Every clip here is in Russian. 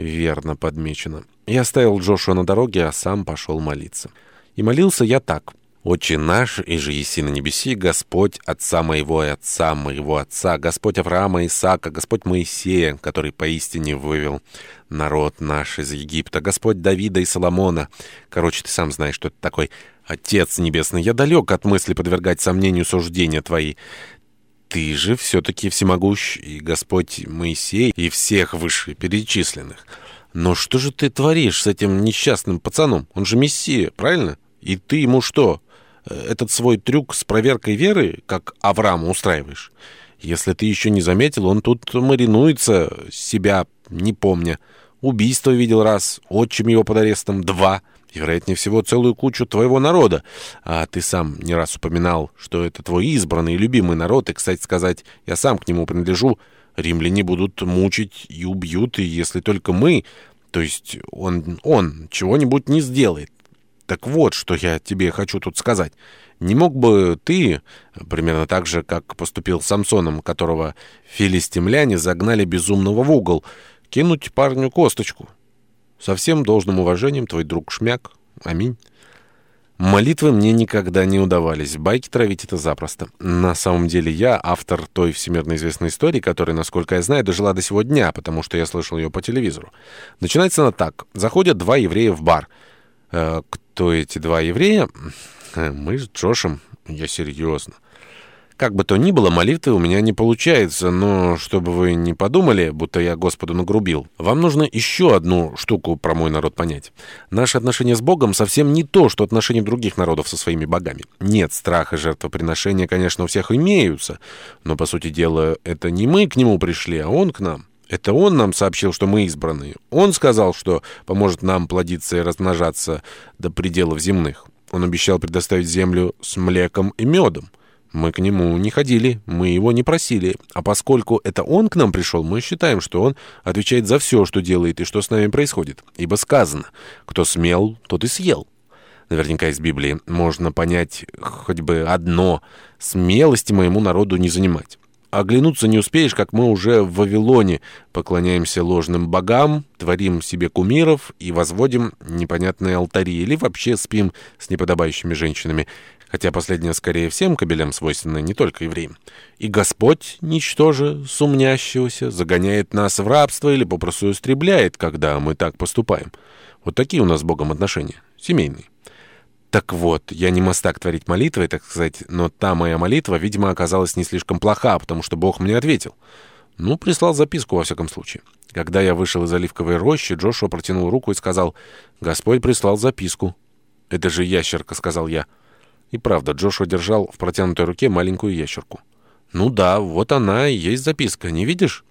Верно подмечено. Я оставил Джошуа на дороге, а сам пошел молиться. И молился я так. «Отче наш, и же еси на небеси, Господь Отца моего и Отца моего Отца, Господь Авраама и Исаака, Господь Моисея, который поистине вывел народ наш из Египта, Господь Давида и Соломона». Короче, ты сам знаешь, что это такой Отец Небесный. Я далек от мысли подвергать сомнению суждения твои. Ты же все-таки всемогущ, и Господь Моисей, и всех вышеперечисленных. Но что же ты творишь с этим несчастным пацаном? Он же Мессия, правильно? И ты ему что, этот свой трюк с проверкой веры, как Авраама устраиваешь? Если ты еще не заметил, он тут маринуется, себя не помня. Убийство видел раз, отчим его под арестом два, и, вероятнее всего, целую кучу твоего народа. А ты сам не раз упоминал, что это твой избранный и любимый народ, и, кстати сказать, я сам к нему принадлежу. Римляне будут мучить и убьют, и если только мы, то есть он, он чего-нибудь не сделает. Так вот, что я тебе хочу тут сказать. Не мог бы ты, примерно так же, как поступил с Самсоном, которого филистимляне загнали безумного в угол, кинуть парню косточку? Со всем должным уважением, твой друг Шмяк. Аминь. Молитвы мне никогда не удавались. Байки травить это запросто. На самом деле я автор той всемирно известной истории, которая, насколько я знаю, дожила до сего дня, потому что я слышал ее по телевизору. Начинается она так. Заходят два еврея в бар. Э, кто эти два еврея? Э, мы с Джошем. Я серьезно. Как бы то ни было, молитвы у меня не получается, но чтобы вы не подумали, будто я Господу нагрубил, вам нужно еще одну штуку про мой народ понять. Наше отношение с Богом совсем не то, что отношение других народов со своими богами. Нет, страх и жертвоприношения, конечно, у всех имеются, но, по сути дела, это не мы к нему пришли, а он к нам. Это он нам сообщил, что мы избранные. Он сказал, что поможет нам плодиться и размножаться до пределов земных. Он обещал предоставить землю с млеком и медом. Мы к нему не ходили, мы его не просили. А поскольку это он к нам пришел, мы считаем, что он отвечает за все, что делает и что с нами происходит. Ибо сказано, кто смел, тот и съел. Наверняка из Библии можно понять хоть бы одно — смелости моему народу не занимать. Оглянуться не успеешь, как мы уже в Вавилоне поклоняемся ложным богам, творим себе кумиров и возводим непонятные алтари или вообще спим с неподобающими женщинами, хотя последнее скорее всем кобелям свойственно не только евреям. И Господь, ничтоже сумнящегося, загоняет нас в рабство или попросту истребляет, когда мы так поступаем. Вот такие у нас с Богом отношения, семейные. Так вот, я не мастак творить молитвы, так сказать, но та моя молитва, видимо, оказалась не слишком плоха, потому что Бог мне ответил. Ну, прислал записку, во всяком случае. Когда я вышел из оливковой рощи, Джошуа протянул руку и сказал, «Господь прислал записку». «Это же ящерка», — сказал я. И правда, Джошуа держал в протянутой руке маленькую ящерку. «Ну да, вот она и есть записка, не видишь?»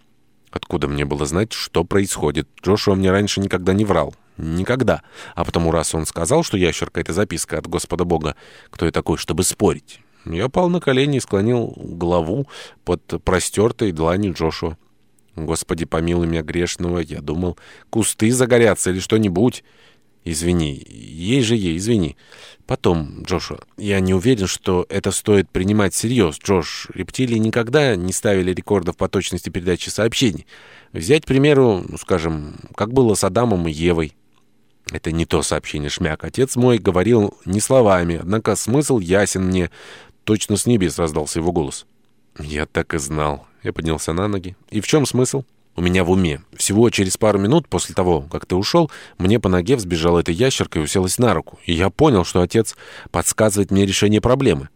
Откуда мне было знать, что происходит? Джошуа мне раньше никогда не врал. Никогда. А потому, раз он сказал, что ящерка — это записка от Господа Бога, кто я такой, чтобы спорить? Я пал на колени и склонил голову под простертой дланью Джошуа. Господи, помилуй меня грешного, я думал, кусты загорятся или что-нибудь. Извини, ей же ей, извини. Потом, Джошуа, я не уверен, что это стоит принимать всерьез. Джош, рептилии никогда не ставили рекордов по точности передачи сообщений. Взять, к примеру, ну, скажем, как было с Адамом и Евой. Это не то сообщение, Шмяк. Отец мой говорил не словами, однако смысл ясен мне. Точно с небес раздался его голос. Я так и знал. Я поднялся на ноги. И в чем смысл? У меня в уме. Всего через пару минут после того, как ты ушел, мне по ноге взбежала эта ящерка и уселась на руку. И я понял, что отец подсказывает мне решение проблемы.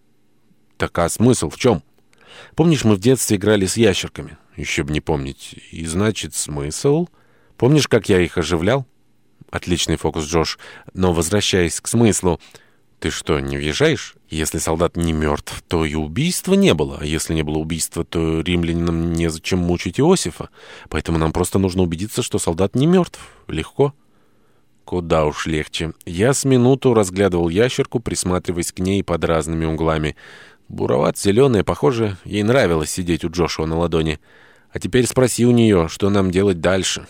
Так а смысл в чем? Помнишь, мы в детстве играли с ящерками? Еще бы не помнить. И значит, смысл? Помнишь, как я их оживлял? Отличный фокус, Джош. Но возвращаясь к смыслу... Ты что, не въезжаешь? Если солдат не мертв, то и убийства не было. А если не было убийства, то римлянам незачем мучить Иосифа. Поэтому нам просто нужно убедиться, что солдат не мертв. Легко. Куда уж легче. Я с минуту разглядывал ящерку, присматриваясь к ней под разными углами. Буроват-зеленая, похоже, ей нравилось сидеть у Джошуа на ладони. А теперь спроси у нее, что нам делать дальше».